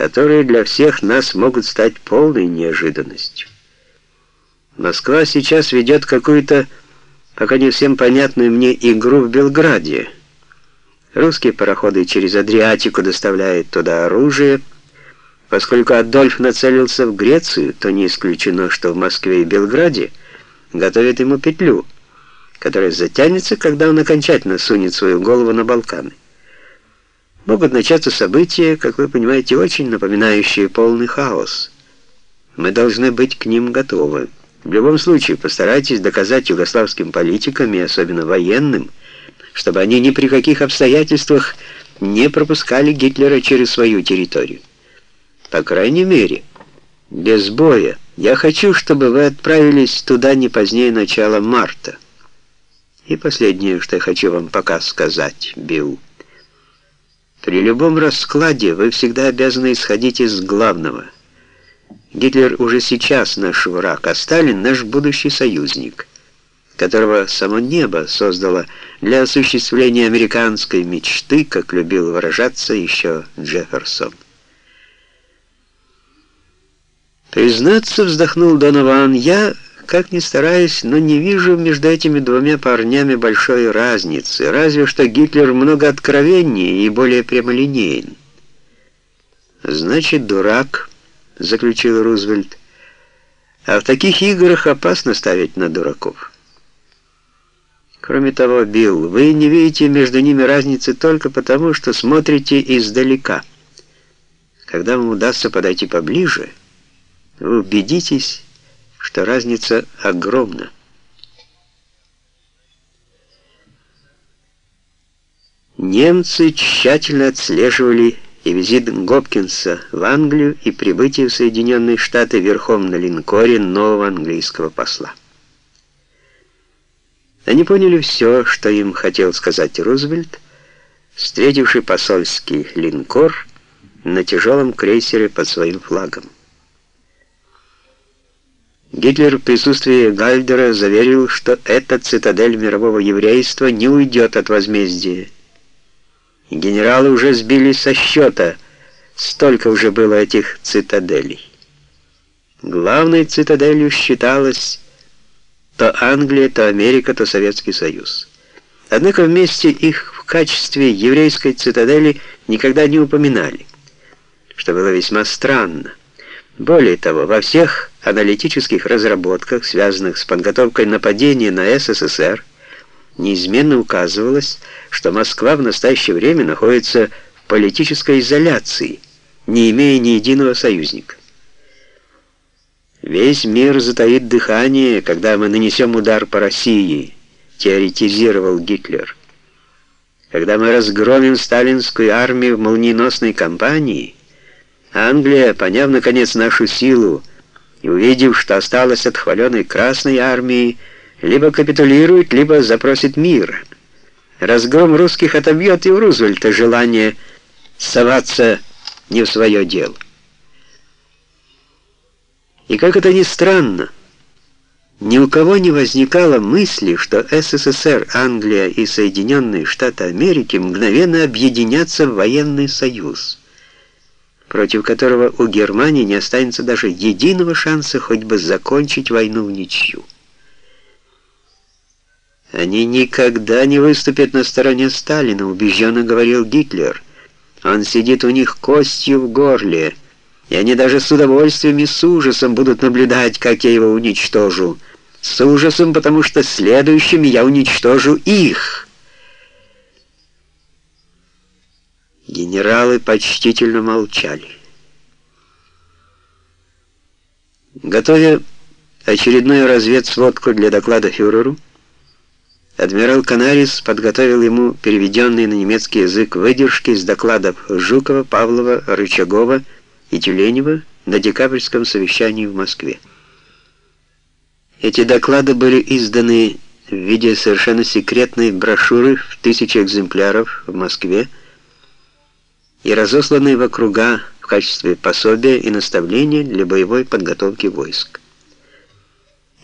которые для всех нас могут стать полной неожиданностью. Москва сейчас ведет какую-то, пока не всем понятную мне, игру в Белграде. Русские пароходы через Адриатику доставляют туда оружие. Поскольку Адольф нацелился в Грецию, то не исключено, что в Москве и Белграде готовят ему петлю, которая затянется, когда он окончательно сунет свою голову на Балканы. Могут начаться события, как вы понимаете, очень напоминающие полный хаос. Мы должны быть к ним готовы. В любом случае, постарайтесь доказать югославским политикам, и особенно военным, чтобы они ни при каких обстоятельствах не пропускали Гитлера через свою территорию. По крайней мере, без боя. Я хочу, чтобы вы отправились туда не позднее начала марта. И последнее, что я хочу вам пока сказать, Билл. При любом раскладе вы всегда обязаны исходить из главного – Гитлер уже сейчас наш враг, а Сталин наш будущий союзник, которого само небо создало для осуществления американской мечты, как любил выражаться еще Джефферсон. Признаться, вздохнул Донован, я, как ни стараюсь, но не вижу между этими двумя парнями большой разницы, разве что Гитлер много откровеннее и более прямолинеен. Значит, дурак заключил Рузвельт. А в таких играх опасно ставить на дураков. Кроме того, Билл, вы не видите между ними разницы только потому, что смотрите издалека. Когда вам удастся подойти поближе, вы убедитесь, что разница огромна. Немцы тщательно отслеживали и визит Гопкинса в Англию и прибытие в Соединенные Штаты верхом на линкоре нового английского посла. Они поняли все, что им хотел сказать Рузвельт, встретивший посольский линкор на тяжелом крейсере под своим флагом. Гитлер в присутствии Гальдера заверил, что эта цитадель мирового еврейства не уйдет от возмездия, Генералы уже сбились со счета, столько уже было этих цитаделей. Главной цитаделью считалась то Англия, то Америка, то Советский Союз. Однако вместе их в качестве еврейской цитадели никогда не упоминали, что было весьма странно. Более того, во всех аналитических разработках, связанных с подготовкой нападения на СССР, неизменно указывалось, что Москва в настоящее время находится в политической изоляции, не имея ни единого союзника. «Весь мир затаит дыхание, когда мы нанесем удар по России», теоретизировал Гитлер. «Когда мы разгромим сталинскую армию в молниеносной кампании, Англия, поняв наконец нашу силу и увидев, что осталось от хваленой Красной армии, либо капитулирует, либо запросит мир. Разгром русских отобьет и у Рузвельта желание соваться не в свое дело. И как это ни странно, ни у кого не возникало мысли, что СССР, Англия и Соединенные Штаты Америки мгновенно объединятся в военный союз, против которого у Германии не останется даже единого шанса хоть бы закончить войну в ничью. Они никогда не выступят на стороне Сталина, убежденно говорил Гитлер. Он сидит у них костью в горле, и они даже с удовольствием и с ужасом будут наблюдать, как я его уничтожу. С ужасом, потому что следующими я уничтожу их. Генералы почтительно молчали. Готовя очередную разведсводку для доклада фюреру, Адмирал Канарис подготовил ему переведенные на немецкий язык выдержки из докладов Жукова, Павлова, Рычагова и Тюленева на декабрьском совещании в Москве. Эти доклады были изданы в виде совершенно секретной брошюры в тысячи экземпляров в Москве и разосланные в округа в качестве пособия и наставления для боевой подготовки войск.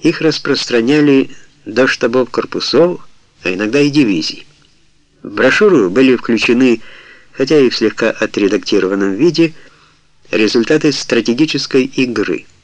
Их распространяли до штабов корпусов, а иногда и дивизий. В брошюру были включены, хотя и в слегка отредактированном виде, результаты стратегической игры –